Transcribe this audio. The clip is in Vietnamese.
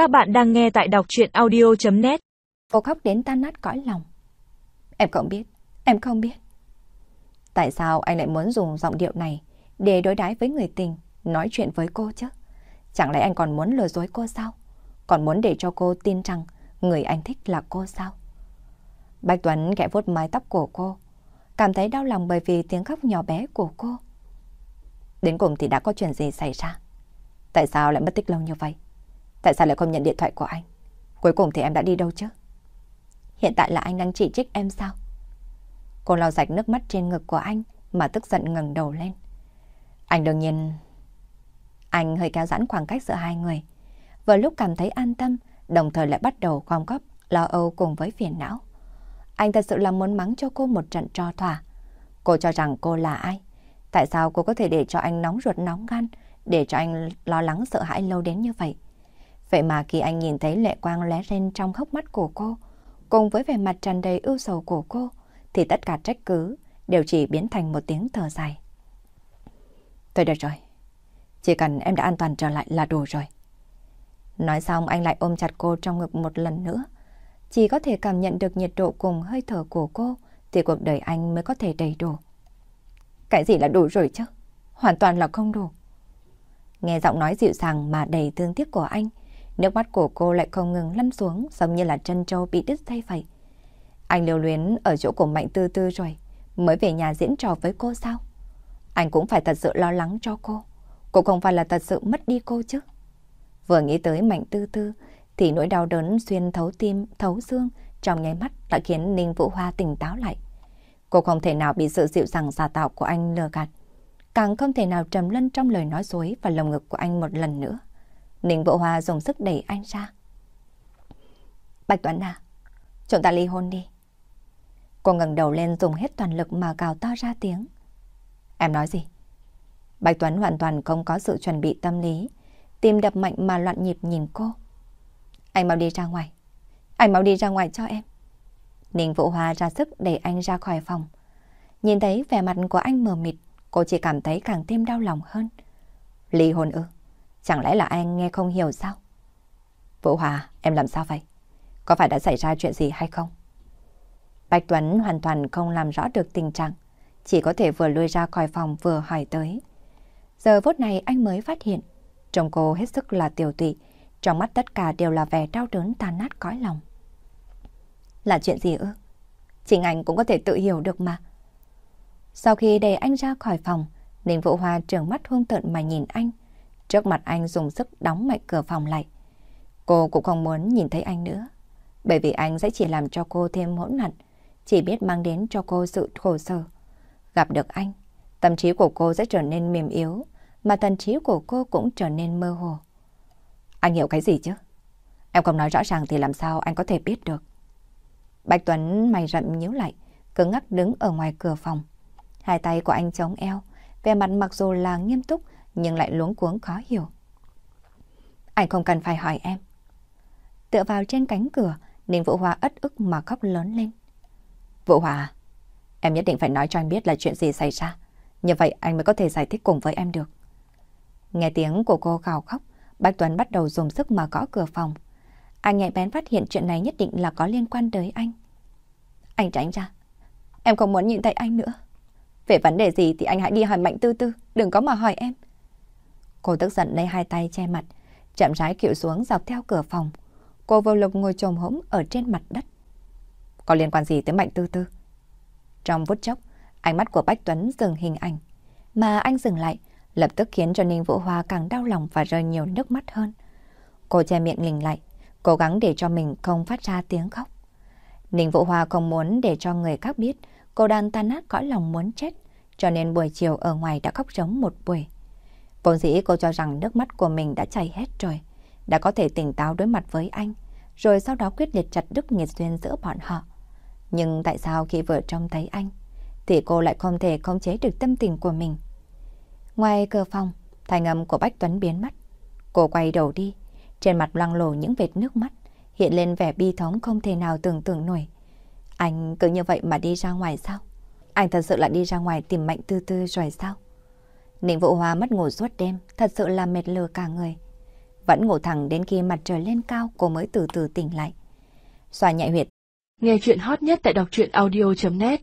Các bạn đang nghe tại đọc chuyện audio.net Cô khóc đến tan nát cõi lòng. Em không biết, em không biết. Tại sao anh lại muốn dùng giọng điệu này để đối đãi với người tình, nói chuyện với cô chứ? Chẳng lẽ anh còn muốn lừa dối cô sao? Còn muốn để cho cô tin rằng người anh thích là cô sao? Bạch Tuấn kẻ vuốt mái tóc của cô, cảm thấy đau lòng bởi vì tiếng khóc nhỏ bé của cô. Đến cùng thì đã có chuyện gì xảy ra? Tại sao lại mất tích lâu như vậy? Tại sao lại không nhận điện thoại của anh? Cuối cùng thì em đã đi đâu chứ? Hiện tại là anh đang chỉ trích em sao? Cô lau sạch nước mắt trên ngực của anh mà tức giận ngẩng đầu lên. Anh đương nhiên... Anh hơi kéo giãn khoảng cách giữa hai người. Vừa lúc cảm thấy an tâm, đồng thời lại bắt đầu gom góp, lo âu cùng với phiền não. Anh thật sự là muốn mắng cho cô một trận cho thỏa. Cô cho rằng cô là ai? Tại sao cô có thể để cho anh nóng ruột nóng gan, để cho anh lo lắng sợ hãi lâu đến như vậy? Vậy mà khi anh nhìn thấy lệ quang lóe lên trong hốc mắt của cô, cùng với vẻ mặt tràn đầy ưu sầu của cô, thì tất cả trách cứ đều chỉ biến thành một tiếng thở dài. Tôi được rồi. Chỉ cần em đã an toàn trở lại là đủ rồi. Nói xong anh lại ôm chặt cô trong ngực một lần nữa. Chỉ có thể cảm nhận được nhiệt độ cùng hơi thở của cô thì cuộc đời anh mới có thể đầy đủ. Cái gì là đủ rồi chứ? Hoàn toàn là không đủ. Nghe giọng nói dịu dàng mà đầy thương tiếc của anh, nước mắt của cô lại không ngừng lăn xuống giống như là chân trâu bị đứt dây vậy. Anh lưu luyến ở chỗ của Mạnh Tư Tư rồi, mới về nhà diễn trò với cô sao? Anh cũng phải thật sự lo lắng cho cô. Cô không phải là thật sự mất đi cô chứ. Vừa nghĩ tới Mạnh Tư Tư, thì nỗi đau đớn xuyên thấu tim, thấu xương trong nháy mắt đã khiến Ninh Vũ Hoa tỉnh táo lại. Cô không thể nào bị sự dịu dàng giả tạo của anh lừa gạt. Càng không thể nào trầm lân trong lời nói dối và lồng ngực của anh một lần nữa. Ninh Vũ Hoa dùng sức đẩy anh ra. Bạch Tuấn à, chúng ta ly hôn đi. Cô ngẩng đầu lên dùng hết toàn lực mà gào to ra tiếng. Em nói gì? Bạch Tuấn hoàn toàn không có sự chuẩn bị tâm lý, tim đập mạnh mà loạn nhịp nhìn cô. Anh mau đi ra ngoài. Anh mau đi ra ngoài cho em. Ninh Vũ Hoa ra sức đẩy anh ra khỏi phòng. Nhìn thấy vẻ mặt của anh mờ mịt, cô chỉ cảm thấy càng thêm đau lòng hơn. Ly hôn ư? Chẳng lẽ là anh nghe không hiểu sao? Vũ Hòa, em làm sao vậy? Có phải đã xảy ra chuyện gì hay không? Bạch Tuấn hoàn toàn không làm rõ được tình trạng, chỉ có thể vừa lui ra khỏi phòng vừa hỏi tới. Giờ phút này anh mới phát hiện, trông cô hết sức là tiểu tụy, trong mắt tất cả đều là vẻ đau đớn tàn nát cõi lòng. Là chuyện gì ư? Chính anh cũng có thể tự hiểu được mà. Sau khi để anh ra khỏi phòng, Ninh Vũ Hoa trợn mắt hung tợn mà nhìn anh. Trước mặt anh dùng sức đóng mạnh cửa phòng lại. Cô cũng không muốn nhìn thấy anh nữa. Bởi vì anh sẽ chỉ làm cho cô thêm hỗn loạn, chỉ biết mang đến cho cô sự khổ sở. Gặp được anh, tâm trí của cô sẽ trở nên mềm yếu, mà thần trí của cô cũng trở nên mơ hồ. Anh hiểu cái gì chứ? Em không nói rõ ràng thì làm sao anh có thể biết được. Bạch Tuấn mày rậm nhíu lại, cứng ngắc đứng ở ngoài cửa phòng. Hai tay của anh chống eo, vẻ mặt mặc dù là nghiêm túc nhưng lại luống cuống khó hiểu. Anh không cần phải hỏi em. Tựa vào trên cánh cửa, Ninh Vũ Hòa ất ức mà khóc lớn lên. Vũ Hòa, em nhất định phải nói cho anh biết là chuyện gì xảy ra. Như vậy anh mới có thể giải thích cùng với em được. Nghe tiếng của cô gào khóc, Bạch Tuấn bắt đầu dùng sức mà gõ cửa phòng. Anh nhạy bén phát hiện chuyện này nhất định là có liên quan tới anh. Anh tránh ra. Em không muốn nhìn thấy anh nữa. Về vấn đề gì thì anh hãy đi hỏi Mạnh Tư Tư, đừng có mà hỏi em. Cô tức giận lấy hai tay che mặt, chậm rãi kiệu xuống dọc theo cửa phòng. Cô vô lực ngồi trồm hỗn ở trên mặt đất. Có liên quan gì tới Mạnh Tư Tư? Trong phút chốc, ánh mắt của Bách Tuấn dừng hình ảnh. Mà anh dừng lại, lập tức khiến cho Ninh Vũ Hoa càng đau lòng và rơi nhiều nước mắt hơn. Cô che miệng lình lại, cố gắng để cho mình không phát ra tiếng khóc. Ninh Vũ Hoa không muốn để cho người khác biết cô đang tan nát cõi lòng muốn chết, cho nên buổi chiều ở ngoài đã khóc giống một buổi. Vốn dĩ cô cho rằng nước mắt của mình đã chảy hết rồi, đã có thể tỉnh táo đối mặt với anh, rồi sau đó quyết liệt chặt đứt nghiệt duyên giữa bọn họ. Nhưng tại sao khi vừa trông thấy anh, thì cô lại không thể khống chế được tâm tình của mình? Ngoài cửa phòng, thành âm của Bách Tuấn biến mất. Cô quay đầu đi, trên mặt loang lổ những vệt nước mắt, hiện lên vẻ bi thống không thể nào tưởng tượng nổi. Anh cứ như vậy mà đi ra ngoài sao? Anh thật sự là đi ra ngoài tìm mạnh tư tư rồi sao? Ninh Vũ Hoa mất ngủ suốt đêm, thật sự là mệt lừa cả người. Vẫn ngủ thẳng đến khi mặt trời lên cao cô mới từ từ tỉnh lại. Xoa nhạy huyệt. Nghe chuyện hot nhất tại đọc truyện audio.net